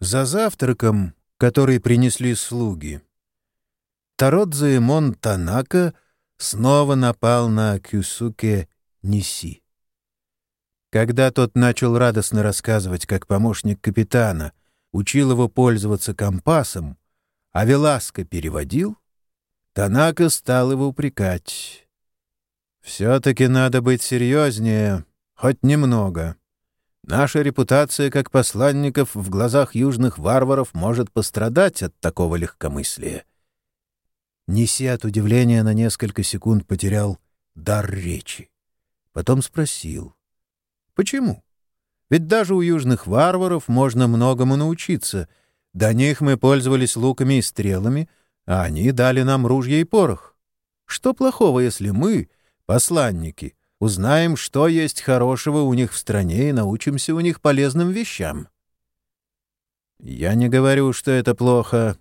За завтраком, который принесли слуги, Тародзе Мон Танака снова напал на Кюсуке Ниси. Когда тот начал радостно рассказывать, как помощник капитана учил его пользоваться компасом, а Веласко переводил, Танака стал его упрекать. «Все-таки надо быть серьезнее, хоть немного. Наша репутация как посланников в глазах южных варваров может пострадать от такого легкомыслия. Неси от удивления на несколько секунд потерял дар речи. Потом спросил. «Почему? Ведь даже у южных варваров можно многому научиться. До них мы пользовались луками и стрелами, а они дали нам ружья и порох. Что плохого, если мы, посланники, Узнаем, что есть хорошего у них в стране и научимся у них полезным вещам. Я не говорю, что это плохо.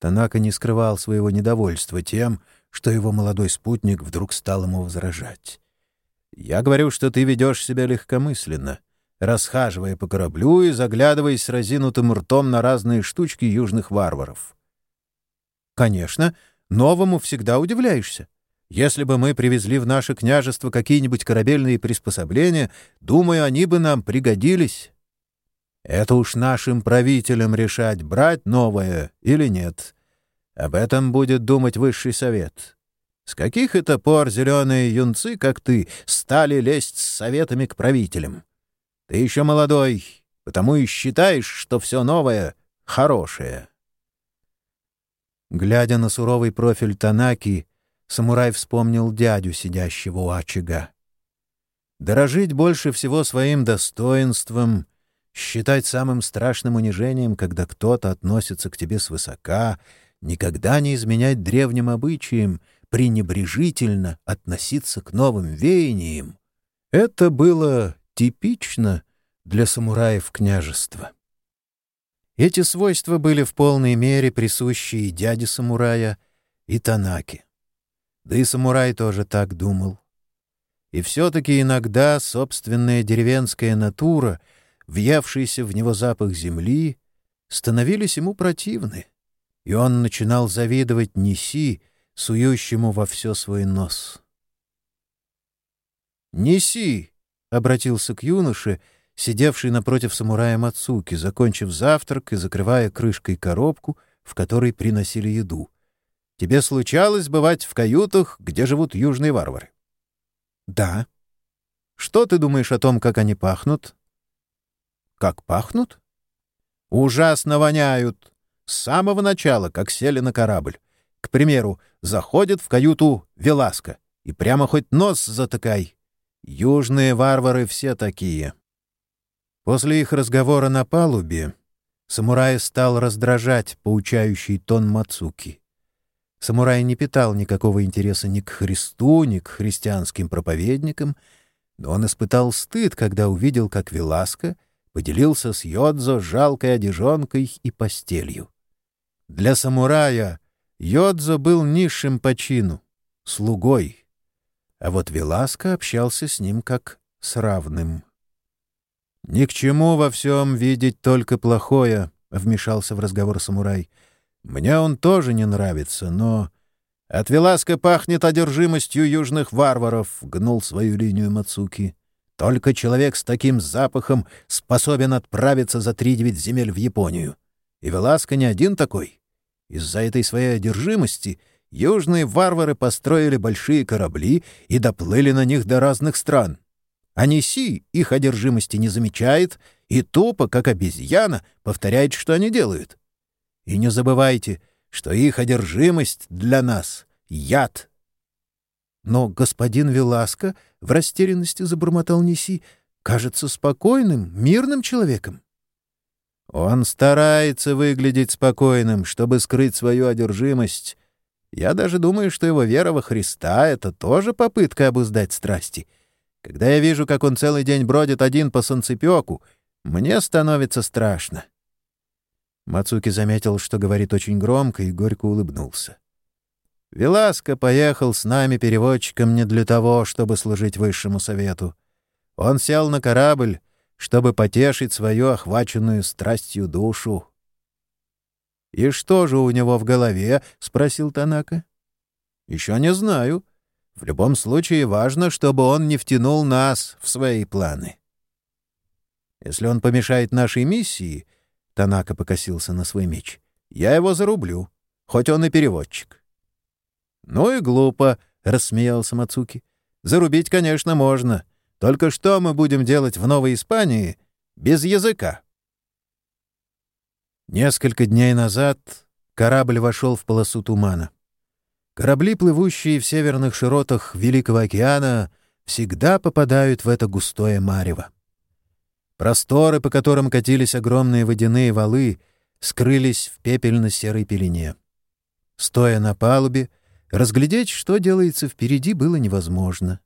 Танака не скрывал своего недовольства тем, что его молодой спутник вдруг стал ему возражать. Я говорю, что ты ведешь себя легкомысленно, расхаживая по кораблю и заглядываясь с разинутым ртом на разные штучки южных варваров. Конечно, новому всегда удивляешься. Если бы мы привезли в наше княжество какие-нибудь корабельные приспособления, думаю, они бы нам пригодились. Это уж нашим правителям решать, брать новое или нет. Об этом будет думать высший совет. С каких это пор зеленые юнцы, как ты, стали лезть с советами к правителям? Ты еще молодой, потому и считаешь, что все новое — хорошее. Глядя на суровый профиль Танаки, самурай вспомнил дядю, сидящего у очага. Дорожить больше всего своим достоинством, считать самым страшным унижением, когда кто-то относится к тебе свысока, никогда не изменять древним обычаям, пренебрежительно относиться к новым веяниям — это было типично для самураев княжества. Эти свойства были в полной мере присущи и дяде самурая, и Танаке. Да и самурай тоже так думал. И все-таки иногда собственная деревенская натура, въевшийся в него запах земли, становились ему противны, и он начинал завидовать Неси, сующему во все свой нос. «Неси!» — обратился к юноше, сидевший напротив самурая Мацуки, закончив завтрак и закрывая крышкой коробку, в которой приносили еду — Тебе случалось бывать в каютах, где живут южные варвары? — Да. — Что ты думаешь о том, как они пахнут? — Как пахнут? — Ужасно воняют. С самого начала, как сели на корабль. К примеру, заходит в каюту Веласка, и прямо хоть нос затыкай. Южные варвары все такие. После их разговора на палубе самурай стал раздражать поучающий тон Мацуки. Самурай не питал никакого интереса ни к Христу, ни к христианским проповедникам, но он испытал стыд, когда увидел, как Веласко поделился с Йодзо жалкой одежонкой и постелью. Для самурая Йодзо был низшим по чину, слугой, а вот Веласко общался с ним как с равным. «Ни к чему во всем видеть только плохое», — вмешался в разговор самурай — мне он тоже не нравится, но... От Веласка пахнет одержимостью южных варваров, — гнул свою линию Мацуки. Только человек с таким запахом способен отправиться за три девять земель в Японию. И Веласка не один такой. Из-за этой своей одержимости южные варвары построили большие корабли и доплыли на них до разных стран. А Неси их одержимости не замечает и тупо, как обезьяна, повторяет, что они делают. И не забывайте, что их одержимость для нас — яд. Но господин Веласко в растерянности забормотал Неси, кажется спокойным, мирным человеком. Он старается выглядеть спокойным, чтобы скрыть свою одержимость. Я даже думаю, что его вера во Христа — это тоже попытка обуздать страсти. Когда я вижу, как он целый день бродит один по санцепёку, мне становится страшно. Мацуки заметил, что говорит очень громко, и горько улыбнулся. «Веласко поехал с нами переводчиком не для того, чтобы служить высшему совету. Он сел на корабль, чтобы потешить свою охваченную страстью душу. «И что же у него в голове?» — спросил Танака. «Еще не знаю. В любом случае важно, чтобы он не втянул нас в свои планы». «Если он помешает нашей миссии...» — Танака покосился на свой меч. «Я его зарублю, хоть он и переводчик». «Ну и глупо», — рассмеялся Мацуки. «Зарубить, конечно, можно. Только что мы будем делать в Новой Испании без языка?» Несколько дней назад корабль вошел в полосу тумана. Корабли, плывущие в северных широтах Великого океана, всегда попадают в это густое марево. Просторы, по которым катились огромные водяные валы, скрылись в пепельно-серой пелене. Стоя на палубе, разглядеть, что делается впереди, было невозможно.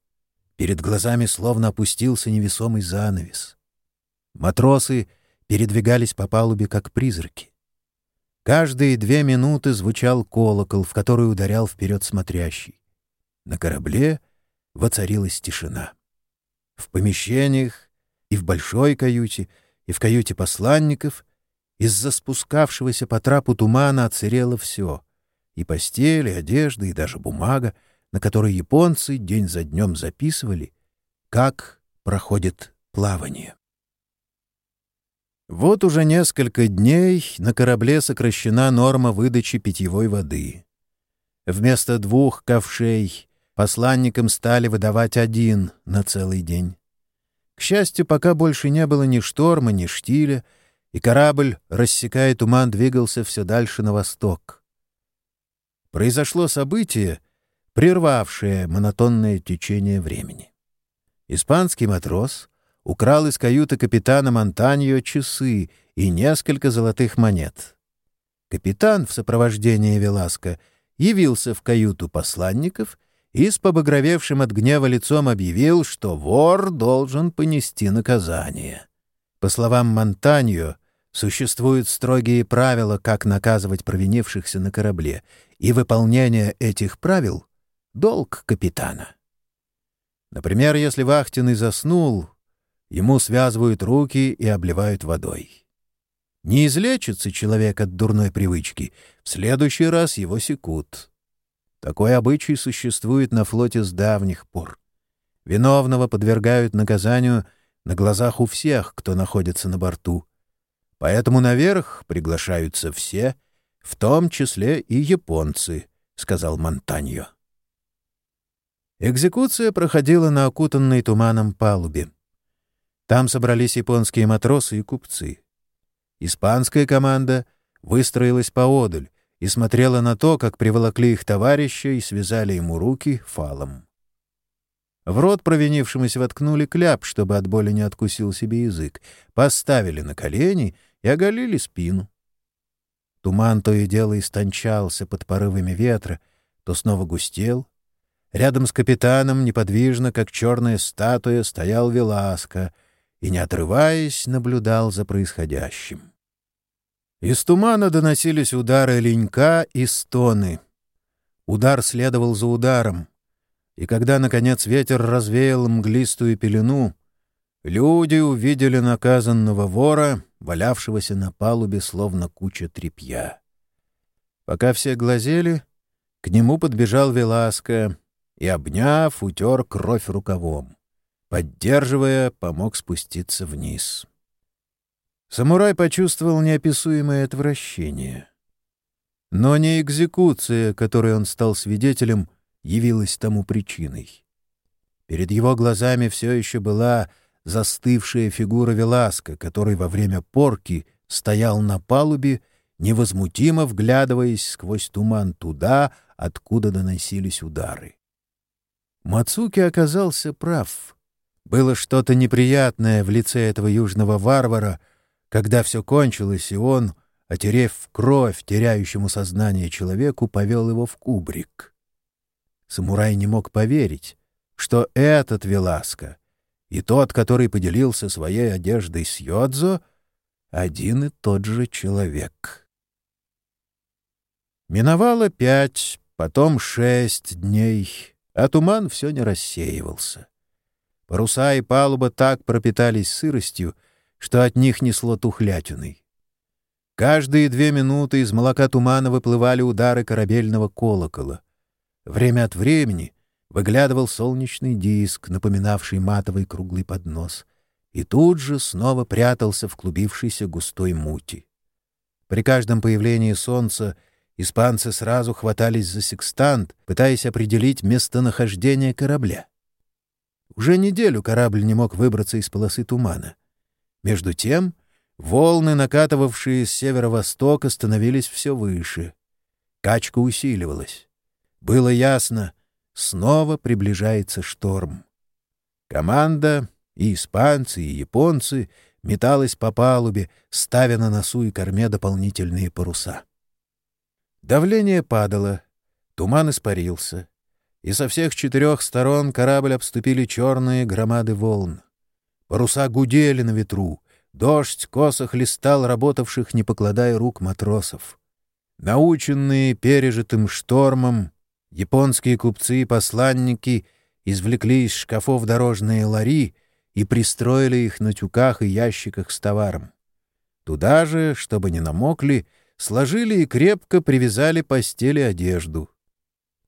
Перед глазами словно опустился невесомый занавес. Матросы — передвигались по палубе как призраки. Каждые две минуты звучал колокол, в который ударял вперед смотрящий. На корабле воцарилась тишина. В помещениях и в большой каюте, и в каюте посланников из-за спускавшегося по трапу тумана оцерело все — и постель, и одежда, и даже бумага, на которой японцы день за днем записывали, как проходит плавание. Вот уже несколько дней на корабле сокращена норма выдачи питьевой воды. Вместо двух ковшей посланникам стали выдавать один на целый день. К счастью, пока больше не было ни шторма, ни штиля, и корабль, рассекая туман, двигался все дальше на восток. Произошло событие, прервавшее монотонное течение времени. Испанский матрос украл из каюты капитана Монтаньо часы и несколько золотых монет. Капитан в сопровождении Веласка явился в каюту посланников и с побагровевшим от гнева лицом объявил, что вор должен понести наказание. По словам Монтаньо, существуют строгие правила, как наказывать провинившихся на корабле, и выполнение этих правил — долг капитана. Например, если вахтенный заснул, Ему связывают руки и обливают водой. Не излечится человек от дурной привычки, в следующий раз его секут. Такой обычай существует на флоте с давних пор. Виновного подвергают наказанию на глазах у всех, кто находится на борту. Поэтому наверх приглашаются все, в том числе и японцы, — сказал Монтаньо. Экзекуция проходила на окутанной туманом палубе. Там собрались японские матросы и купцы. Испанская команда выстроилась поодаль и смотрела на то, как приволокли их товарища и связали ему руки фалом. В рот провинившемуся воткнули кляп, чтобы от боли не откусил себе язык, поставили на колени и оголили спину. Туман то и дело истончался под порывами ветра, то снова густел. Рядом с капитаном, неподвижно, как черная статуя, стоял Веласко, и, не отрываясь, наблюдал за происходящим. Из тумана доносились удары ленька и стоны. Удар следовал за ударом, и когда, наконец, ветер развеял мглистую пелену, люди увидели наказанного вора, валявшегося на палубе, словно куча тряпья. Пока все глазели, к нему подбежал Веласко и, обняв, утер кровь рукавом. Поддерживая, помог спуститься вниз. Самурай почувствовал неописуемое отвращение. Но не экзекуция, которой он стал свидетелем, явилась тому причиной. Перед его глазами все еще была застывшая фигура Веласка, который во время порки стоял на палубе, невозмутимо вглядываясь сквозь туман туда, откуда доносились удары. Мацуки оказался прав. Было что-то неприятное в лице этого южного варвара, когда все кончилось, и он, отерев кровь теряющему сознание человеку, повел его в кубрик. Самурай не мог поверить, что этот Веласко и тот, который поделился своей одеждой с Йодзо, один и тот же человек. Миновало пять, потом шесть дней, а туман все не рассеивался. Паруса и палуба так пропитались сыростью, что от них несло тухлятиной. Каждые две минуты из молока тумана выплывали удары корабельного колокола. Время от времени выглядывал солнечный диск, напоминавший матовый круглый поднос, и тут же снова прятался в клубившейся густой мути. При каждом появлении солнца испанцы сразу хватались за секстант, пытаясь определить местонахождение корабля. Уже неделю корабль не мог выбраться из полосы тумана. Между тем волны, накатывавшие с северо-востока, становились все выше. Качка усиливалась. Было ясно, снова приближается шторм. Команда, и испанцы, и японцы, металась по палубе, ставя на носу и корме дополнительные паруса. Давление падало, туман испарился, и со всех четырех сторон корабль обступили черные громады волн. Паруса гудели на ветру, дождь косо хлестал работавших, не покладая рук матросов. Наученные пережитым штормом, японские купцы и посланники извлекли из шкафов дорожные лари и пристроили их на тюках и ящиках с товаром. Туда же, чтобы не намокли, сложили и крепко привязали постели одежду.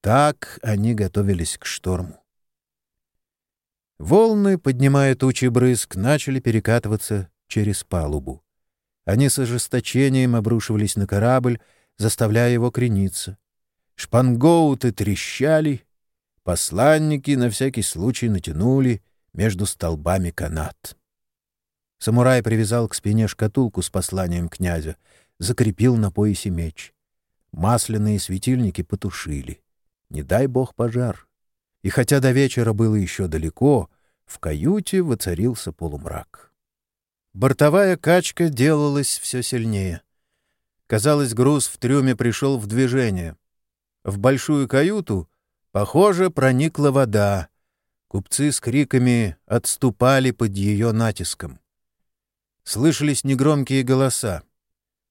Так они готовились к шторму. Волны, поднимая тучи брызг, начали перекатываться через палубу. Они с ожесточением обрушивались на корабль, заставляя его крениться. Шпангоуты трещали, посланники на всякий случай натянули между столбами канат. Самурай привязал к спине шкатулку с посланием князя, закрепил на поясе меч. Масляные светильники потушили. Не дай бог пожар. И хотя до вечера было еще далеко, в каюте воцарился полумрак. Бортовая качка делалась все сильнее. Казалось, груз в трюме пришел в движение. В большую каюту, похоже, проникла вода. Купцы с криками отступали под ее натиском. Слышались негромкие голоса.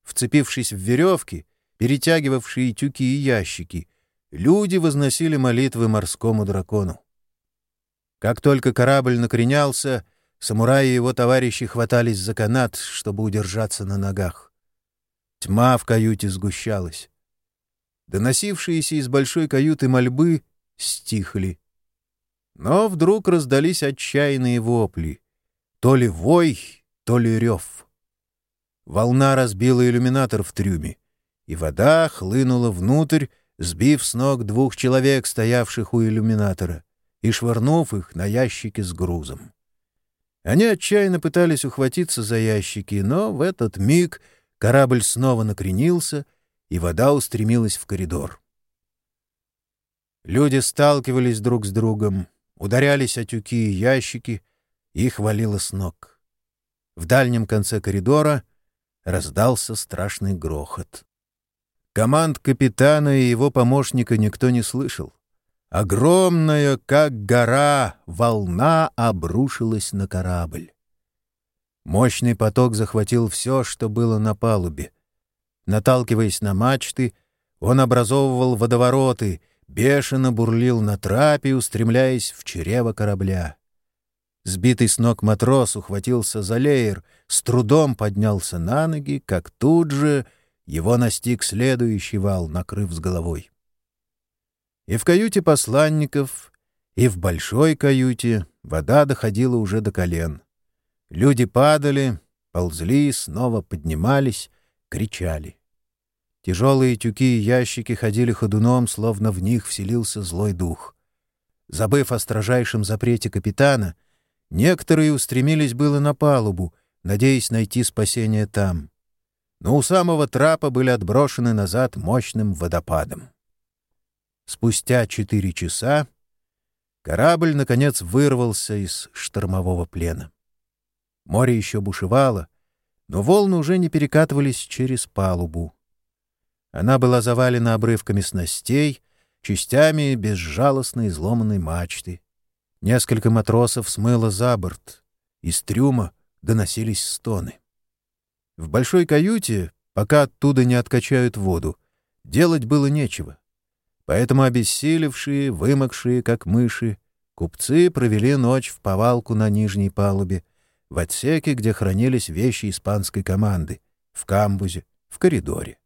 Вцепившись в веревки, перетягивавшие тюки и ящики, люди возносили молитвы морскому дракону. Как только корабль накренялся, самураи и его товарищи хватались за канат, чтобы удержаться на ногах. Тьма в каюте сгущалась. Доносившиеся из большой каюты мольбы стихли. Но вдруг раздались отчаянные вопли. То ли вой, то ли рев. Волна разбила иллюминатор в трюме, и вода хлынула внутрь, сбив с ног двух человек, стоявших у иллюминатора, и швырнув их на ящики с грузом. Они отчаянно пытались ухватиться за ящики, но в этот миг корабль снова накренился, и вода устремилась в коридор. Люди сталкивались друг с другом, ударялись о тюки и ящики, их валило с ног. В дальнем конце коридора раздался страшный грохот. Команд капитана и его помощника никто не слышал. Огромная, как гора, волна обрушилась на корабль. Мощный поток захватил все, что было на палубе. Наталкиваясь на мачты, он образовывал водовороты, бешено бурлил на трапе, устремляясь в чрево корабля. Сбитый с ног матрос ухватился за леер, с трудом поднялся на ноги, как тут же — его настиг следующий вал, накрыв с головой. И в каюте посланников, и в большой каюте вода доходила уже до колен. Люди падали, ползли, снова поднимались, кричали. Тяжелые тюки и ящики ходили ходуном, словно в них вселился злой дух. Забыв о строжайшем запрете капитана, некоторые устремились было на палубу, надеясь найти спасение там но у самого трапа были отброшены назад мощным водопадом. Спустя четыре часа корабль, наконец, вырвался из штормового плена. Море еще бушевало, но волны уже не перекатывались через палубу. Она была завалена обрывками снастей, частями безжалостно изломанной мачты. Несколько матросов смыло за борт. Из трюма доносились стоны. В большой каюте, пока оттуда не откачают воду, делать было нечего. Поэтому обессилевшие, вымокшие, как мыши, купцы провели ночь в повалку на нижней палубе, в отсеке, где хранились вещи испанской команды, в камбузе, в коридоре.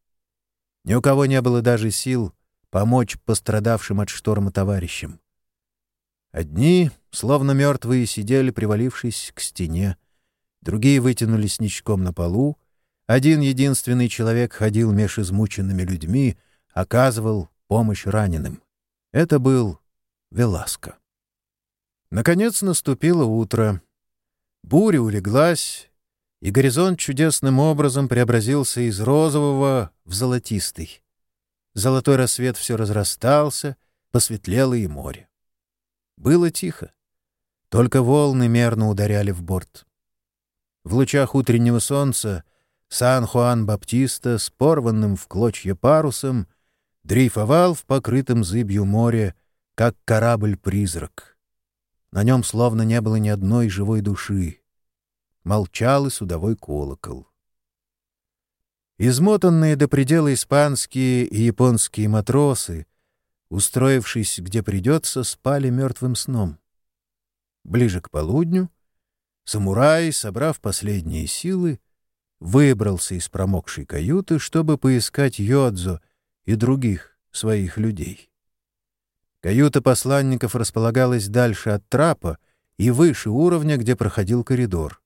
Ни у кого не было даже сил помочь пострадавшим от шторма товарищам. Одни, словно мертвые, сидели, привалившись к стене, другие вытянулись ничком на полу, один единственный человек ходил меж измученными людьми, оказывал помощь раненым. Это был Веласко. Наконец наступило утро. Буря улеглась, и горизонт чудесным образом преобразился из розового в золотистый. Золотой рассвет все разрастался, посветлело и море. Было тихо. Только волны мерно ударяли в борт. В лучах утреннего солнца Сан-Хуан-Баптиста с порванным в клочья парусом дрейфовал в покрытом зыбью море, как корабль-призрак. На нем словно не было ни одной живой души. Молчал и судовой колокол. Измотанные до предела испанские и японские матросы, устроившись где придется, спали мертвым сном. Ближе к полудню самурай, собрав последние силы, выбрался из промокшей каюты, чтобы поискать Йодзо и других своих людей. Каюта посланников располагалась дальше от трапа и выше уровня, где проходил коридор.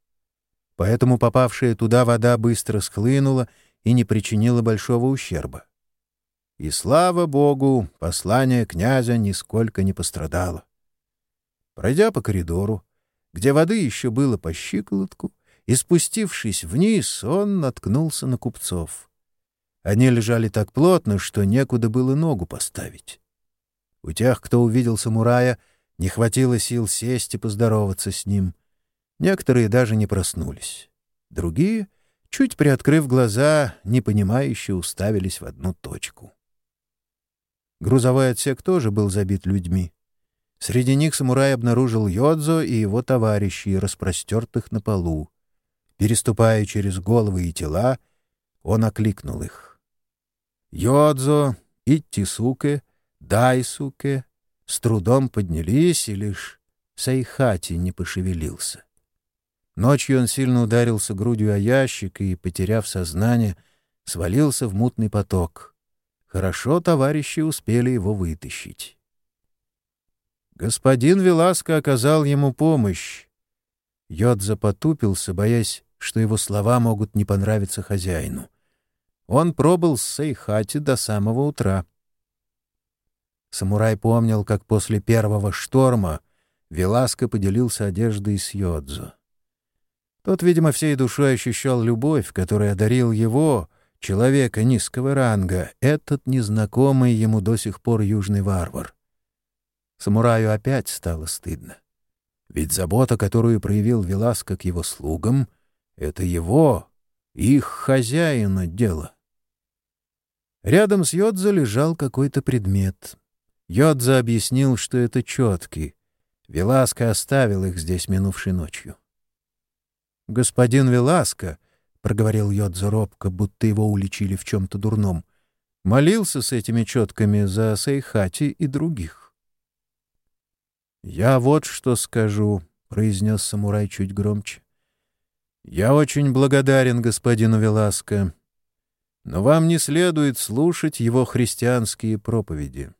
Поэтому попавшая туда вода быстро схлынула и не причинила большого ущерба. И слава богу, послание князя нисколько не пострадало. Пройдя по коридору, где воды еще было по щиколотку, и спустившись вниз, он наткнулся на купцов. Они лежали так плотно, что некуда было ногу поставить. У тех, кто увидел самурая, не хватило сил сесть и поздороваться с ним. Некоторые даже не проснулись. Другие, чуть приоткрыв глаза, непонимающе уставились в одну точку. Грузовой отсек тоже был забит людьми. Среди них самурай обнаружил Йодзо и его товарищей, распростертых на полу. Переступая через головы и тела, он окликнул их. Йодзо, Иттисуке, Дайсуке с трудом поднялись, и лишь Сайхати не пошевелился. Ночью он сильно ударился грудью о ящик и, потеряв сознание, свалился в мутный поток. Хорошо товарищи успели его вытащить. Господин Веласко оказал ему помощь. Йодза потупился, боясь что его слова могут не понравиться хозяину. Он пробыл с Сейхати до самого утра. Самурай помнил, как после первого шторма Веласко поделился одеждой с Йодзо. Тот, видимо, всей душой ощущал любовь, которая одарил его, человека низкого ранга, этот незнакомый ему до сих пор южный варвар. Самураю опять стало стыдно. Ведь забота, которую проявил Веласко к его слугам — это его, их хозяина дело. Рядом с Йодзо лежал какой-то предмет. Йодзо объяснил, что это четки. Веласко оставил их здесь минувшей ночью. «Господин Веласко», — проговорил Йодзо робко, будто его уличили в чем-то дурном, молился с этими четками за Сейхати и других. «Я вот что скажу», — произнес самурай чуть громче. «Я очень благодарен господину Веласко, но вам не следует слушать его христианские проповеди».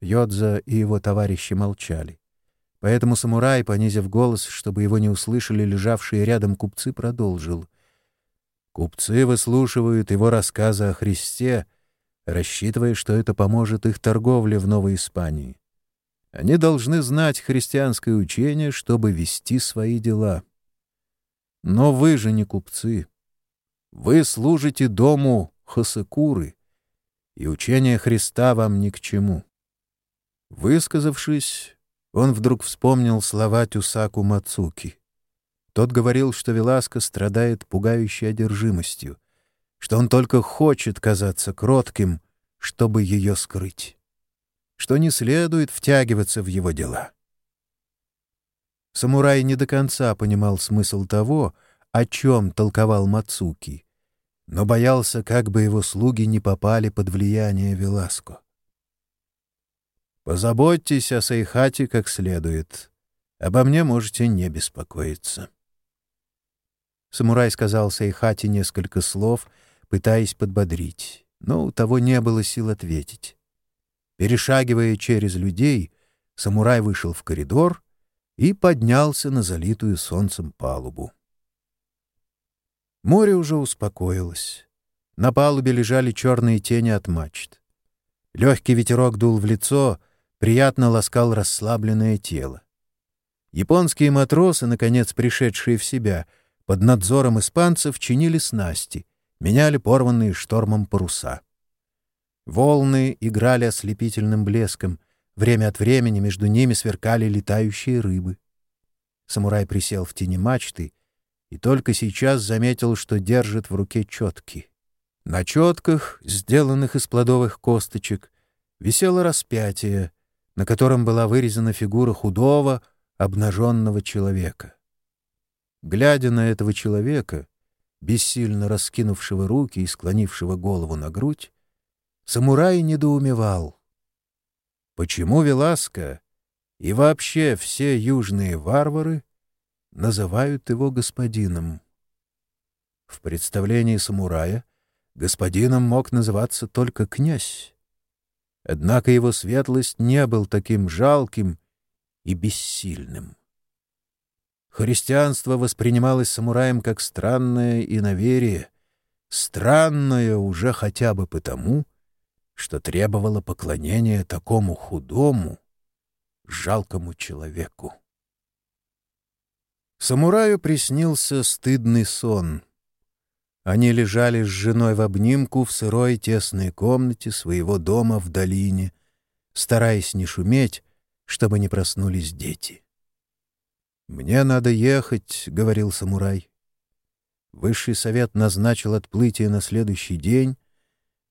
Йодза и его товарищи молчали. Поэтому самурай, понизив голос, чтобы его не услышали лежавшие рядом купцы, продолжил. Купцы выслушивают его рассказы о Христе, рассчитывая, что это поможет их торговле в Новой Испании. Они должны знать христианское учение, чтобы вести свои дела. Но вы же не купцы. Вы служите дому Хасекуры, и учение Христа вам ни к чему. Высказавшись, он вдруг вспомнил слова Тюсаку Мацуки. Тот говорил, что Веласко страдает пугающей одержимостью, что он только хочет казаться кротким, чтобы ее скрыть, что не следует втягиваться в его дела. Самурай не до конца понимал смысл того, о чем толковал Мацуки, но боялся, как бы его слуги не попали под влияние Веласко. «Позаботьтесь о Сайхате как следует. Обо мне можете не беспокоиться». Самурай сказал Сайхати несколько слов, пытаясь подбодрить, но у того не было сил ответить. Перешагивая через людей, самурай вышел в коридор и поднялся на залитую солнцем палубу. Море уже успокоилось. На палубе лежали черные тени от мачт. Легкий ветерок дул в лицо, приятно ласкал расслабленное тело. Японские матросы, наконец пришедшие в себя, под надзором испанцев чинили снасти, меняли порванные штормом паруса. Волны играли ослепительным блеском, время от времени между ними сверкали летающие рыбы. Самурай присел в тени мачты и только сейчас заметил, что держит в руке четки. На четках, сделанных из плодовых косточек, висело распятие, на котором была вырезана фигура худого, обнаженного человека. Глядя на этого человека, бессильно раскинувшего руки и склонившего голову на грудь, самурай недоумевал. Почему Веласка и вообще все южные варвары называют его господином? В представлении самурая господином мог называться только князь. Однако его светлость не был таким жалким и бессильным. Христианство воспринималось самураем как странное иноверие, странное уже хотя бы потому, что требовало поклонения такому худому, жалкому человеку. Самураю приснился стыдный сон — они лежали с женой в обнимку в сырой тесной комнате своего дома в долине, стараясь не шуметь, чтобы не проснулись дети. «Мне надо ехать», — говорил самурай. Высший совет назначил отплытие на следующий день.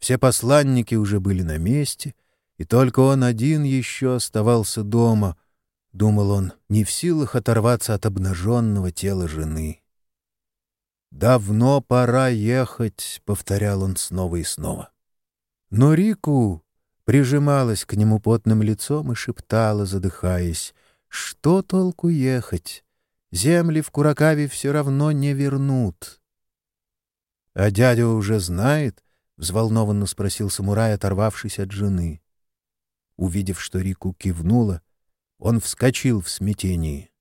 Все посланники уже были на месте, и только он один еще оставался дома, — думал он, не в силах оторваться от обнаженного тела жены. «Давно пора ехать», — повторял он снова и снова. Но Рику прижималась к нему потным лицом и шептала, задыхаясь, «Что толку ехать? Земли в Куракаве все равно не вернут». «А дядя уже знает?» — взволнованно спросил самурай, оторвавшись от жены. Увидев, что Рику кивнула, он вскочил в смятении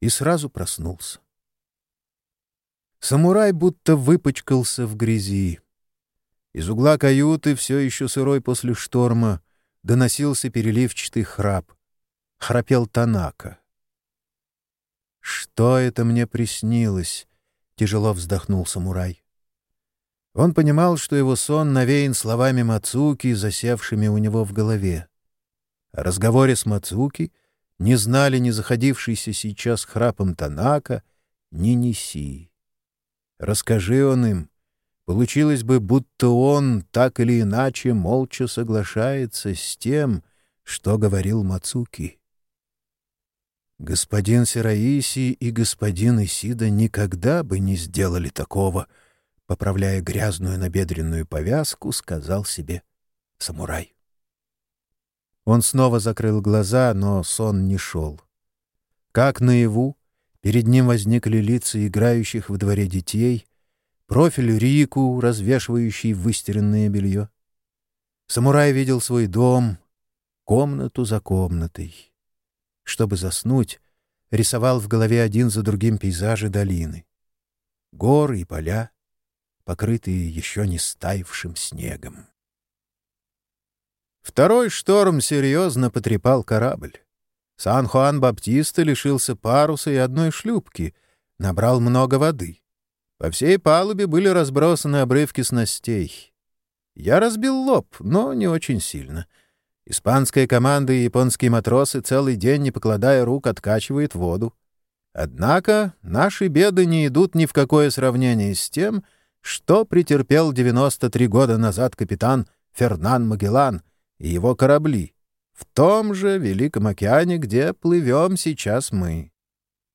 и сразу проснулся. Самурай будто выпачкался в грязи. Из угла каюты, все еще сырой после шторма, доносился переливчатый храп. Храпел Танака. «Что это мне приснилось?» — тяжело вздохнул самурай. Он понимал, что его сон навеян словами Мацуки, засевшими у него в голове. О разговоре с Мацуки не знали ни заходившийся сейчас храпом Танака, ни Ниси. Расскажи он им. Получилось бы, будто он так или иначе молча соглашается с тем, что говорил Мацуки. Господин Сираиси и господин Исида никогда бы не сделали такого, поправляя грязную набедренную повязку, сказал себе самурай. Он снова закрыл глаза, но сон не шел. Как наяву, Перед ним возникли лица играющих во дворе детей, профиль Рику, развешивающий выстиранное белье. Самурай видел свой дом, комнату за комнатой. Чтобы заснуть, рисовал в голове один за другим пейзажи долины. Горы и поля, покрытые еще не стаившим снегом. Второй шторм серьезно потрепал корабль. Сан-Хуан Баптиста лишился паруса и одной шлюпки, набрал много воды. По всей палубе были разбросаны обрывки снастей. Я разбил лоб, но не очень сильно. Испанская команда и японские матросы целый день, не покладая рук, откачивают воду. Однако наши беды не идут ни в какое сравнение с тем, что претерпел 93 года назад капитан Фернан Магеллан и его корабли — в том же Великом океане, где плывем сейчас мы.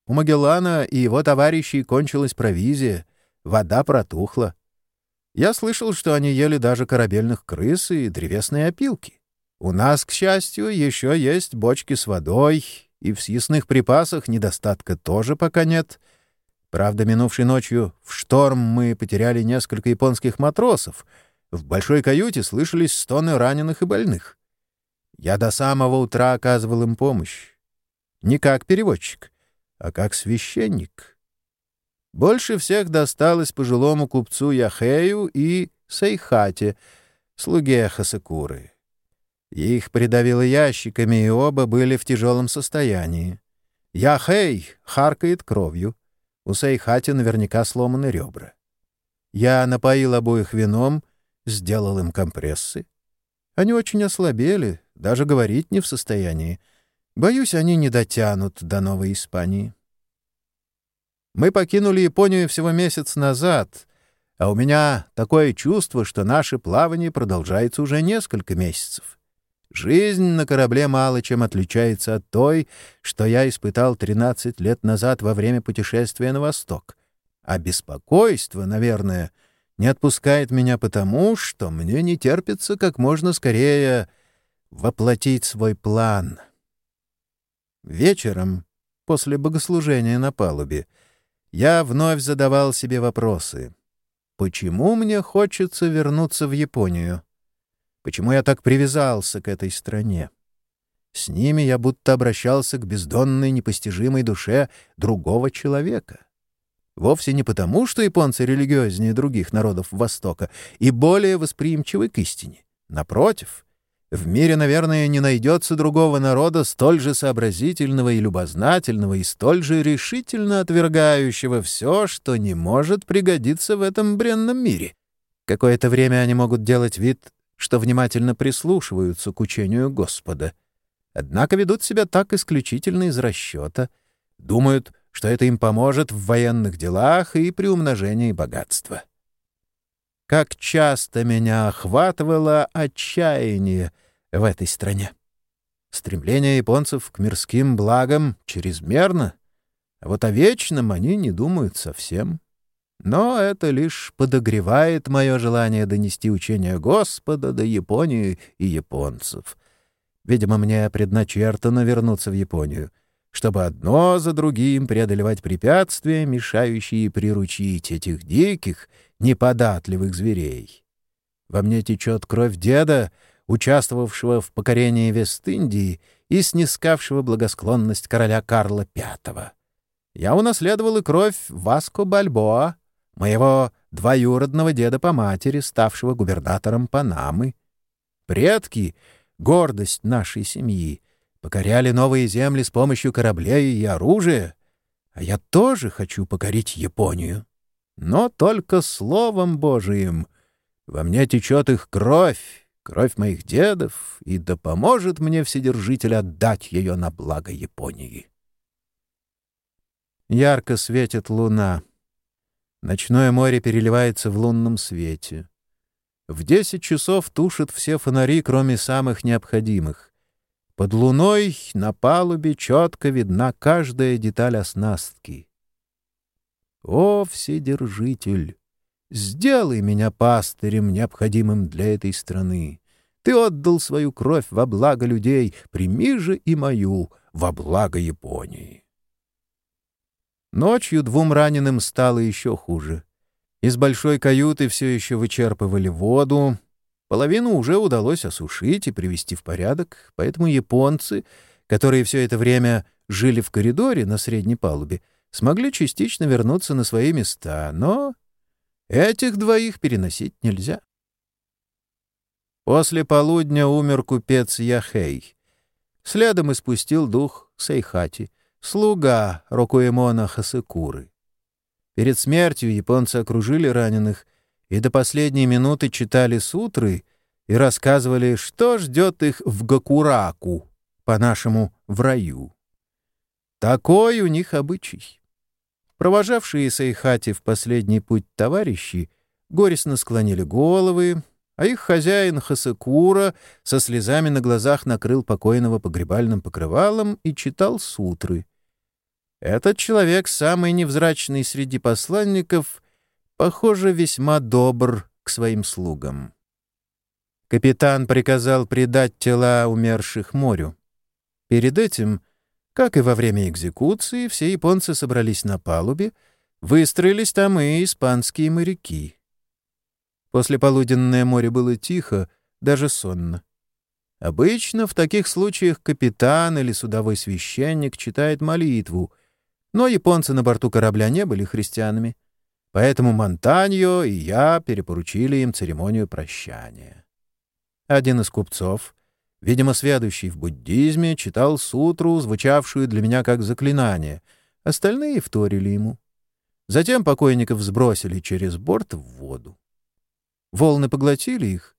У Магеллана и его товарищей кончилась провизия, вода протухла. Я слышал, что они ели даже корабельных крыс и древесные опилки. У нас, к счастью, еще есть бочки с водой, и в съестных припасах недостатка тоже пока нет. Правда, минувшей ночью в шторм мы потеряли несколько японских матросов. В большой каюте слышались стоны раненых и больных. Я до самого утра оказывал им помощь. Не как переводчик, а как священник. Больше всех досталось пожилому купцу Яхею и Сейхате, слуге Хасакуры. Их придавило ящиками, и оба были в тяжелом состоянии. Яхей харкает кровью. У Сейхати наверняка сломаны ребра. Я напоил обоих вином, сделал им компрессы. Они очень ослабели, даже говорить не в состоянии. Боюсь, они не дотянут до Новой Испании. Мы покинули Японию всего месяц назад, а у меня такое чувство, что наше плавание продолжается уже несколько месяцев. Жизнь на корабле мало чем отличается от той, что я испытал 13 лет назад во время путешествия на восток. А беспокойство, наверное, не отпускает меня потому, что мне не терпится как можно скорее воплотить свой план. Вечером, после богослужения на палубе, я вновь задавал себе вопросы. Почему мне хочется вернуться в Японию? Почему я так привязался к этой стране? С ними я будто обращался к бездонной, непостижимой душе другого человека. Вовсе не потому, что японцы религиознее других народов Востока и более восприимчивы к истине. Напротив, в мире, наверное, не найдется другого народа, столь же сообразительного и любознательного, и столь же решительно отвергающего все, что не может пригодиться в этом бренном мире. Какое-то время они могут делать вид, что внимательно прислушиваются к учению Господа. Однако ведут себя так исключительно из расчета, думают, что это им поможет в военных делах и при умножении богатства. Как часто меня охватывало отчаяние — в этой стране. Стремление японцев к мирским благам чрезмерно, а вот о вечном они не думают совсем. Но это лишь подогревает мое желание донести учение Господа до Японии и японцев. Видимо, мне предначертано вернуться в Японию, чтобы одно за другим преодолевать препятствия, мешающие приручить этих диких, неподатливых зверей. Во мне течет кровь деда, участвовавшего в покорении Вест-Индии и снискавшего благосклонность короля Карла V. Я унаследовал и кровь Васко Бальбоа, моего двоюродного деда по матери, ставшего губернатором Панамы. Предки, гордость нашей семьи, покоряли новые земли с помощью кораблей и оружия, а я тоже хочу покорить Японию. Но только Словом Божиим. Во мне течет их кровь, кровь моих дедов, и да поможет мне Вседержитель отдать ее на благо Японии. Ярко светит луна. Ночное море переливается в лунном свете. В десять часов тушат все фонари, кроме самых необходимых. Под луной на палубе четко видна каждая деталь оснастки. О, Вседержитель! Сделай меня пастырем, необходимым для этой страны. Ты отдал свою кровь во благо людей, прими же и мою во благо Японии. Ночью двум раненым стало еще хуже. Из большой каюты все еще вычерпывали воду. Половину уже удалось осушить и привести в порядок, поэтому японцы, которые все это время жили в коридоре на средней палубе, смогли частично вернуться на свои места, но Этих двоих переносить нельзя. После полудня умер купец Яхей. Следом испустил дух Сейхати, слуга Рокуэмона Хасыкуры. Перед смертью японцы окружили раненых и до последней минуты читали сутры и рассказывали, что ждет их в Гакураку, по-нашему, в раю. Такой у них обычай. Провожавшие Сайхати в последний путь товарищи горестно склонили головы, а их хозяин Хасакура со слезами на глазах накрыл покойного погребальным покрывалом и читал сутры. Этот человек, самый невзрачный среди посланников, похоже, весьма добр к своим слугам. Капитан приказал предать тела умерших морю. Перед этим — как и во время экзекуции, все японцы собрались на палубе, Выстроились там и испанские моряки. После полуденное море было тихо, даже сонно. Обычно в таких случаях капитан или судовой священник читает молитву, но японцы на борту корабля не были христианами, поэтому Монтаньо и я перепоручили им церемонию прощания. Один из купцов, видимо, сведущий в буддизме, читал сутру, звучавшую для меня как заклинание, остальные вторили ему. Затем покойников сбросили через борт в воду. Волны поглотили их.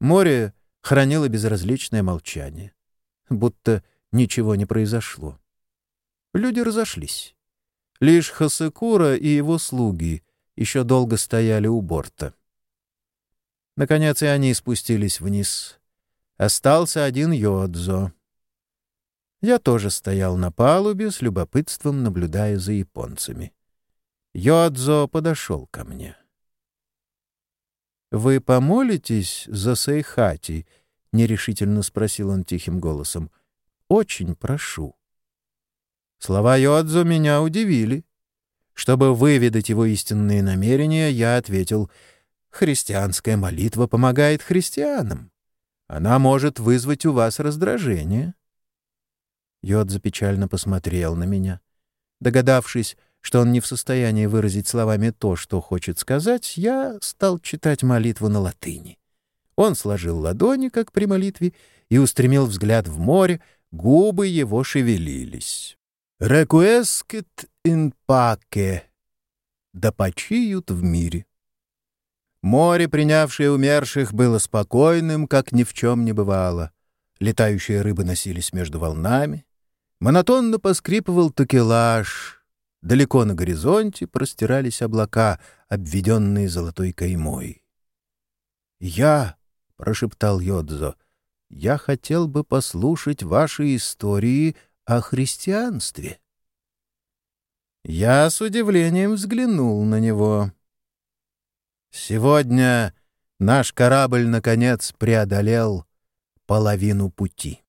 Море хранило безразличное молчание. Будто ничего не произошло. Люди разошлись. Лишь Хасекура и его слуги еще долго стояли у борта. Наконец и они спустились вниз. Остался один Йодзо. Я тоже стоял на палубе, с любопытством наблюдая за японцами. Йодзо подошел ко мне. «Вы помолитесь за Сайхати?» — нерешительно спросил он тихим голосом. «Очень прошу». Слова Йодзо меня удивили. Чтобы выведать его истинные намерения, я ответил, «Христианская молитва помогает христианам. Она может вызвать у вас раздражение». Йодзо печально посмотрел на меня. Догадавшись, что он не в состоянии выразить словами то, что хочет сказать, я стал читать молитву на латыни. Он сложил ладони, как при молитве, и устремил взгляд в море, губы его шевелились. «Рекуэскет ин паке» — «Да почиют в мире». Море, принявшее умерших, было спокойным, как ни в чем не бывало. Летающие рыбы носились между волнами. Монотонно поскрипывал такелаж — Далеко на горизонте простирались облака, обведенные золотой каймой. «Я», — прошептал Йодзо, — «я хотел бы послушать ваши истории о христианстве». Я с удивлением взглянул на него. Сегодня наш корабль, наконец, преодолел половину пути.